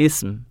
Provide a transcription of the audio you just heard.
Ism.